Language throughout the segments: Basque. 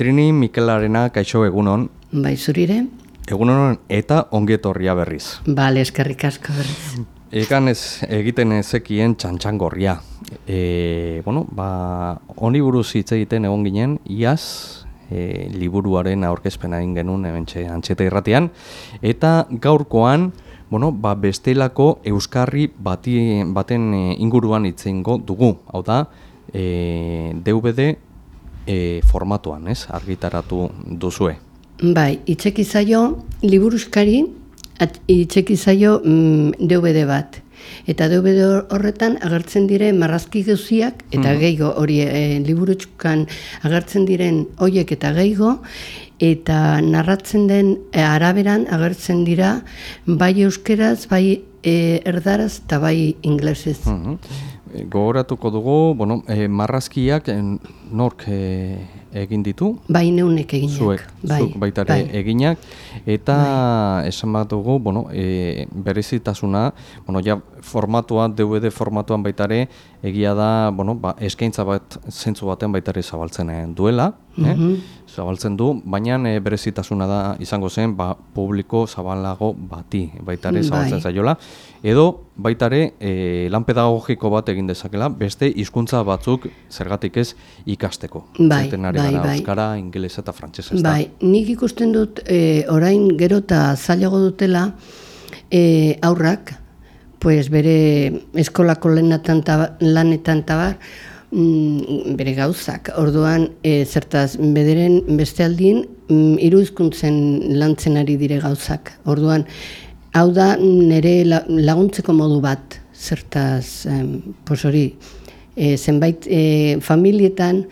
Trini Mikelarena kaixo egunon, Bai, zurire? egunon eta ongetorria berriz. Bale, eskerrik asko berriz. Egan ez egiten ezekien txantxangorria. E, bueno, ba, honi buruz hitz egiten egon ginen, iaz, e, liburuaren aurkezpena egin genuen hementxe antxeta irratean, eta gaurkoan, bueno, ba, bestelako euskarri bati, baten e, inguruan itzeingo dugu. Hau da, e, DVD e, formatuan, ez, argitaratu duzue. Bai, itzeki zaio, liburuskari, at- itzeki zaio mm, DVD bat. Eta DVD horretan agertzen dire marrazki gauziak, eta gehigo hori e, liburutsukan agertzen diren hoiek eta gehigo, eta narratzen den e, araberan agertzen dira bai euskeraz, bai e, erdaraz eta bai inglesez. Mhm. E, Gogoratuko dugu, bueno, e, marrazkiak e, nork e, egin ditu, Bai neunek eginak. zuek, bai, zuk baita ere bai. eginak, eta esan bat dugu, bueno, e, berezitasuna, bueno, ja formatua, DVD formatuan baita ere, egia da, bueno, ba, eskaintza bat zentzu baten baita ere zabaltzen eh, duela, eh? zabaltzen du, baina e, berezitasuna da izango zen, ba, publiko zabalago bati baita ere zabaltzen Bai. zaiola, edo baita ere e, lan pedagogiko bat egin dezakela, beste hizkuntza batzuk zergatik ez ikasteko. Bai, Zaten ari bai, gara bai. euskara, ingelesa eta frantsesa. Bai, nik ikusten dut e, orain gero eta zailago dutela e, aurrak, pues bere eskolako lanetan ta, lanetan tabar, mm, bere gauzak. Orduan, e, zertaz, bederen beste aldin, mm, hiru hizkuntzen lantzen ari dire gauzak. Orduan, hau da nire la- laguntzeko modu bat, zertaz, em, pues hori, e, zenbait e, familietan,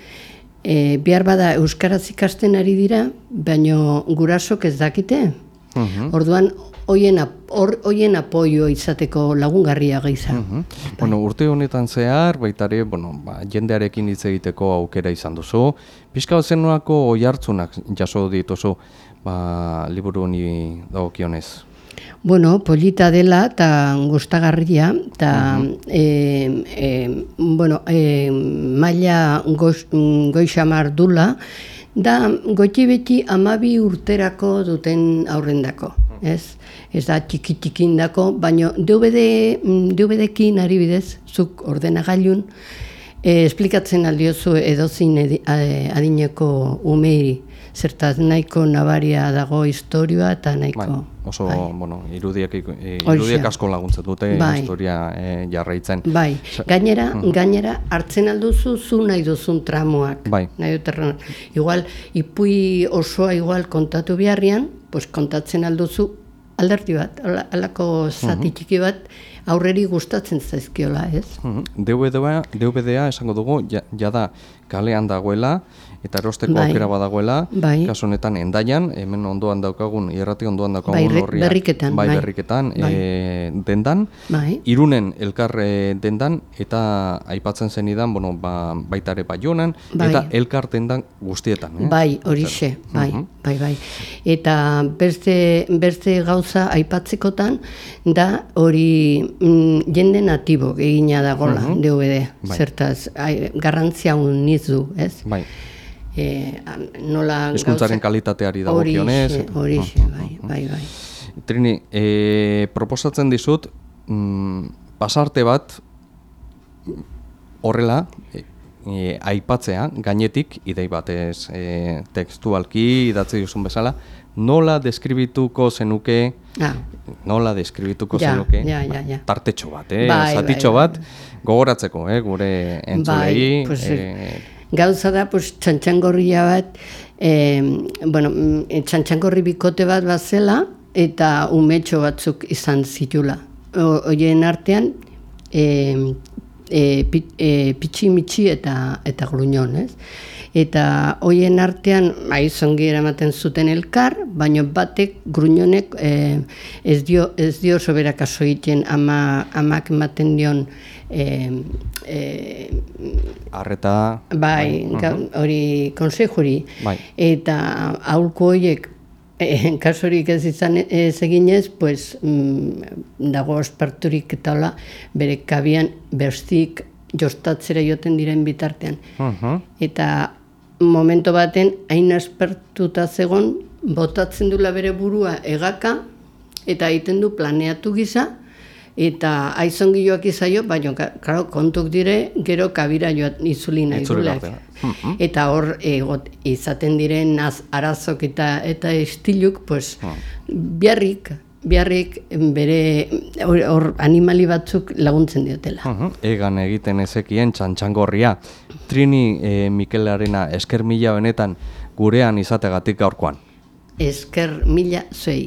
e, behar bada euskaraz ikasten ari dira, baino gurasok ez dakite. Mhm. Orduan, hoien hor- hoien apoio izateko lagungarria geiza. Mhm. Bueno, urte honetan zehar, baita ere, bueno, ba, jendearekin hitz egiteko aukera izan duzu. Pizka zenuako oi hartzunak jaso dituzu, ba, liburu honi dagokionez. Bueno, polita dela eta gustagarria eta e, e, bueno, e, maila goz, goixamar dula da goiti beti amabi urterako duten aurrendako, ez? Ez da txiki txikindako, baino DVD, mm, DVD-kin ari bidez, zuk ordenagailun, e, esplikatzen aldiozu edozin edi, adineko umeiri, zertaz nahiko nabaria dago historioa eta nahiko... Bai, oso, bueno, irudiek, eh, irudiek asko laguntzen dute Bai. historia eh, jarraitzen. Bai, gainera, gainera hartzen alduzu zu nahi duzun tramoak. Bai. Nahi dut erran. Igual, ipui osoa igual kontatu beharrian, pues kontatzen alduzu alderdi bat, ala- alako zati txiki bat, aurreri gustatzen zaizkiola, ez? Mhm. DVD-a, DVD-a esango dugu, ja, jada kalean dagoela, eta erosteko Bai. aukera badagoela, Bai. kasu honetan endaian, hemen ondoan daukagun, irrati ondoan daukagun Bai, horria- berriketan, bai, bai. berriketan, Bai. eh, dendan, Bai. irunen elkar eh, dendan, eta aipatzen zenidan, bueno, ba, baita ere baionan, Bai. eta elkar dendan guztietan. Eh? Bai, horixe, bai, bai, bai. Eta beste, beste gauza aipatzekotan, da hori mm, jende natibo egina dagola DVD, Bai. zertaz, ai, garrantzia uniz du, ez? Bai. E, nola Hizkuntzaren kalitateari dagokionez. Horixe, horixe, bai, bai, bai. Trini, e, proposatzen dizut, mm, pasarte bat horrela e, aipatzea, gainetik, idei batez e, tekstualki idatzi duzun bezala, nola deskribituko zenuke, Ah, nola deskribituko Ja, zenuke, ja, ja, ja. tartetxo bat, eh? Bai, zatitxo bai, bat, gogoratzeko, eh? gure entzulei. bai, pues, eh, gauza da, pues, txantxangorria bat, eh, bueno, mm, txantxangorri bikote bat bazela, eta umetxo batzuk izan zitula. O- Horien artean, eh, e, pi, e, pitxi mitxi eta, eta gruñon, ez? Eta hoien artean, aizongi eramaten zuten elkar, baina batek, gruñonek, e, ez dio, ez dio soberak aso egiten ama, amak ematen dion e, e, arreta, bai, gau- hori konsejuri. Bai. Eta aulko horiek eh, kasurik ez izan ez eginez, pues, mm, dago esperturik eta hola, bere kabian bestik jostatzera joten diren bitartean. Mhm. Eta momento baten hain aspertuta zegon, botatzen dula bere burua egaka, eta egiten du planeatu gisa, eta aizongioak izaio, baina, karo, kontuk dire, gero kabira joat itzuli nahi dela. Eta hor egot, izaten diren az, arazok eta eta estiluk, pues, biarrik, biarrik bere hor, animali batzuk laguntzen diotela. Mhm, Egan egiten ezekien txantxangorria. Trini e, Mikelarena esker mila benetan gurean izategatik gaurkoan. Esker mila zuei.